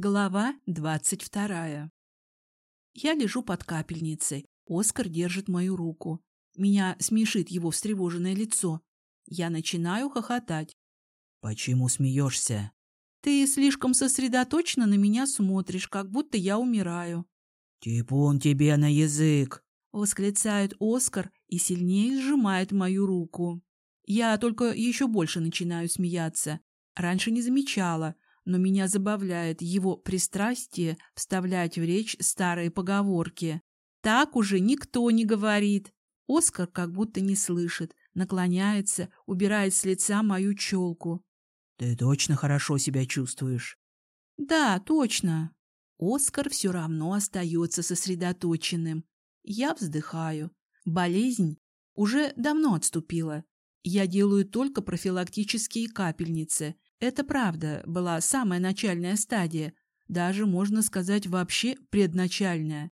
Глава двадцать вторая. Я лежу под капельницей. Оскар держит мою руку. Меня смешит его встревоженное лицо. Я начинаю хохотать. «Почему смеешься?» Ты слишком сосредоточенно на меня смотришь, как будто я умираю. «Типун тебе на язык!» — восклицает Оскар и сильнее сжимает мою руку. Я только еще больше начинаю смеяться. Раньше не замечала — но меня забавляет его пристрастие вставлять в речь старые поговорки. Так уже никто не говорит. Оскар как будто не слышит, наклоняется, убирает с лица мою челку. «Ты точно хорошо себя чувствуешь?» «Да, точно». Оскар все равно остается сосредоточенным. Я вздыхаю. Болезнь уже давно отступила. Я делаю только профилактические капельницы – это правда была самая начальная стадия, даже, можно сказать, вообще предначальная.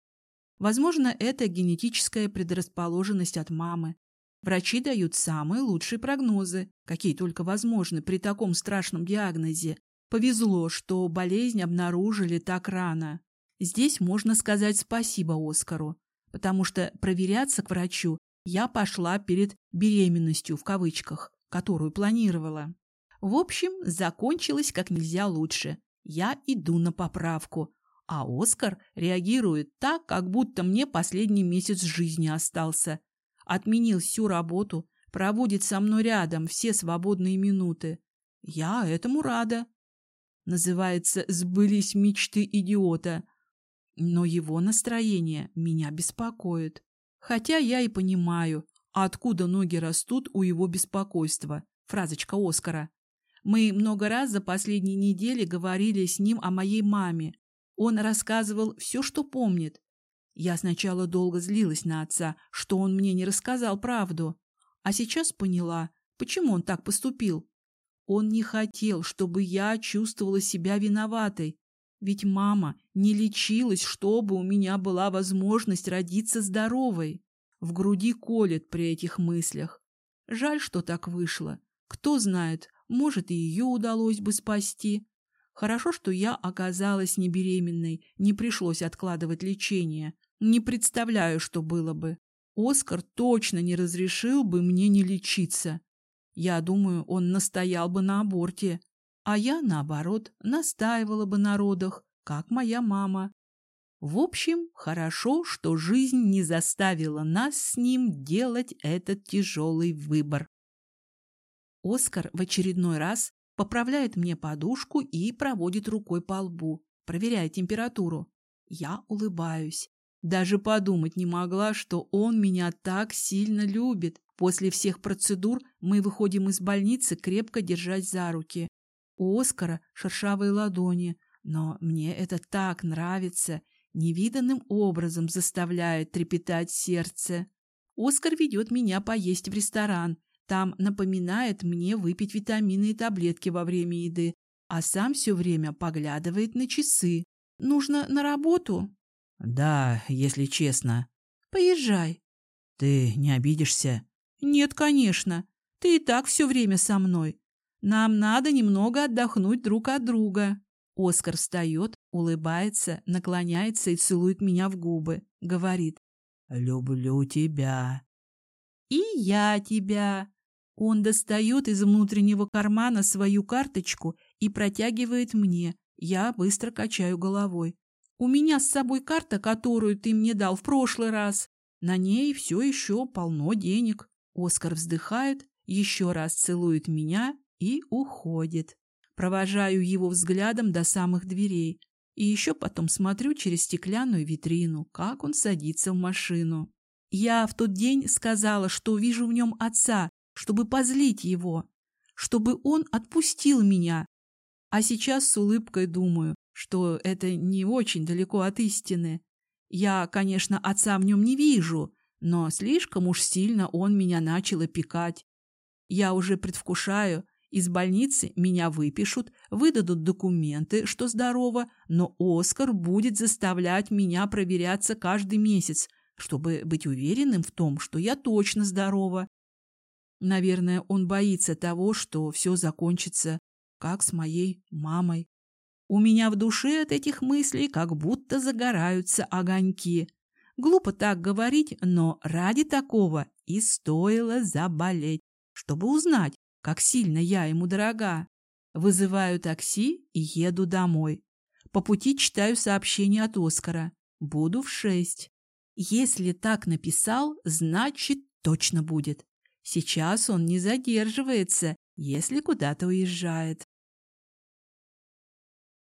Возможно, это генетическая предрасположенность от мамы. Врачи дают самые лучшие прогнозы, какие только возможны при таком страшном диагнозе. Повезло, что болезнь обнаружили так рано. Здесь можно сказать спасибо Оскару, потому что проверяться к врачу я пошла перед «беременностью» в кавычках, которую планировала. В общем, закончилось как нельзя лучше. Я иду на поправку, а Оскар реагирует так, как будто мне последний месяц жизни остался. Отменил всю работу, проводит со мной рядом все свободные минуты. Я этому рада. Называется «Сбылись мечты идиота». Но его настроение меня беспокоит. Хотя я и понимаю, откуда ноги растут у его беспокойства. Фразочка Оскара. Мы много раз за последние недели говорили с ним о моей маме. Он рассказывал все, что помнит. Я сначала долго злилась на отца, что он мне не рассказал правду. А сейчас поняла, почему он так поступил. Он не хотел, чтобы я чувствовала себя виноватой. Ведь мама не лечилась, чтобы у меня была возможность родиться здоровой. В груди колет при этих мыслях. Жаль, что так вышло. Кто знает, может, и ее удалось бы спасти. Хорошо, что я оказалась не беременной, не пришлось откладывать лечение. Не представляю, что было бы. Оскар точно не разрешил бы мне не лечиться. Я думаю, он настоял бы на аборте. А я, наоборот, настаивала бы на родах, как моя мама. В общем, хорошо, что жизнь не заставила нас с ним делать этот тяжелый выбор. Оскар в очередной раз поправляет мне подушку и проводит рукой по лбу, проверяя температуру. Я улыбаюсь. Даже подумать не могла, что он меня так сильно любит. После всех процедур мы выходим из больницы, крепко держась за руки. У Оскара шершавые ладони, но мне это так нравится, невиданным образом заставляет трепетать сердце. Оскар ведет меня поесть в ресторан, там напоминает мне выпить витамины и таблетки во время еды, а сам все время поглядывает на часы. Нужно на работу? Да, если честно. Поезжай. Ты не обидишься? Нет, конечно. Ты и так все время со мной. Нам надо немного отдохнуть друг от друга. Оскар встает, улыбается, наклоняется и целует меня в губы. Говорит. «Люблю тебя». «И я тебя». Он достает из внутреннего кармана свою карточку и протягивает мне. Я быстро качаю головой. «У меня с собой карта, которую ты мне дал в прошлый раз. На ней все еще полно денег». Оскар вздыхает, еще раз целует меня и уходит. Провожаю его взглядом до самых дверей. И еще потом смотрю через стеклянную витрину, как он садится в машину. Я в тот день сказала, что вижу в нем отца, чтобы позлить его, чтобы он отпустил меня. А сейчас с улыбкой думаю, что это не очень далеко от истины. Я, конечно, отца в нем не вижу, но слишком уж сильно он меня начал опекать. Я уже предвкушаю, из больницы меня выпишут, выдадут документы, что здорово, но Оскар будет заставлять меня проверяться каждый месяц, чтобы быть уверенным в том, что я точно здорова. Наверное, он боится того, что все закончится, как с моей мамой. У меня в душе от этих мыслей как будто загораются огоньки. Глупо так говорить, но ради такого и стоило заболеть, чтобы узнать, как сильно я ему дорога. Вызываю такси и еду домой. По пути читаю сообщение от Оскара. Буду в шесть. Если так написал, значит точно будет. Сейчас он не задерживается, если куда-то уезжает.